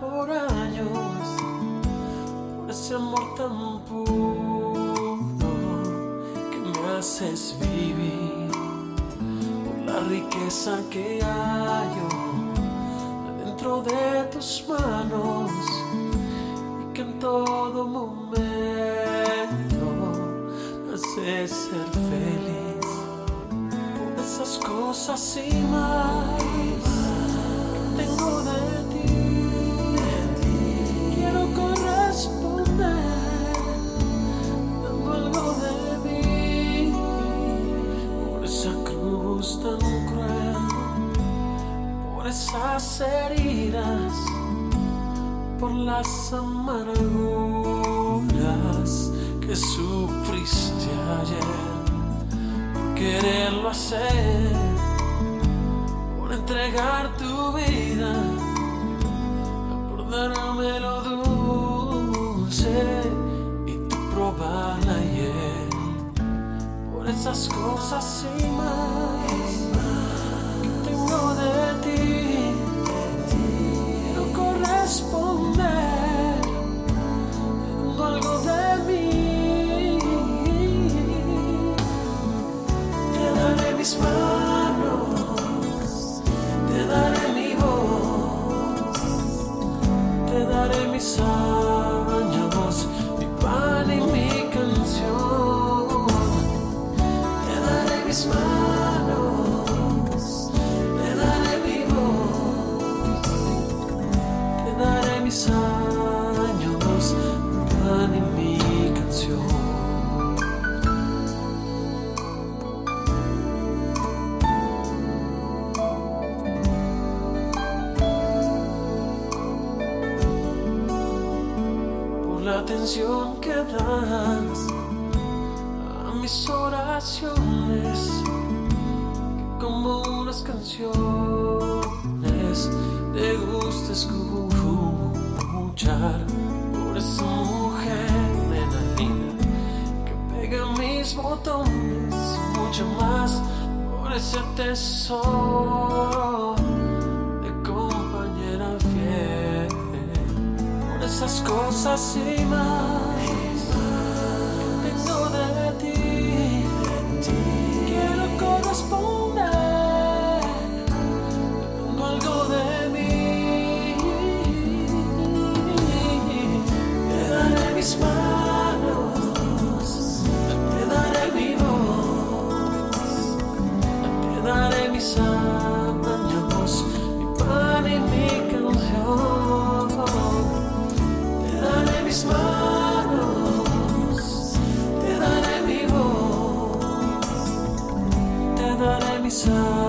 por años por ese amor tan puro que me haces vivir, por la riqueza que hallo dentro de tus manos y que en todo momento me haces ser feliz por esas cosas y más. Esa cruz tan cruel, por esas heridas, por las amarguras que sufriste ayer, por quererlo hacer, por entregar tu vida, por darme lo dulce por esas cosas y atención que das a mis oraciones, que como unas canciones te gusta escuchar. Por esa mujer nena linda que pega mis botones, mucho más por ese tesoro esas cosas y más myself.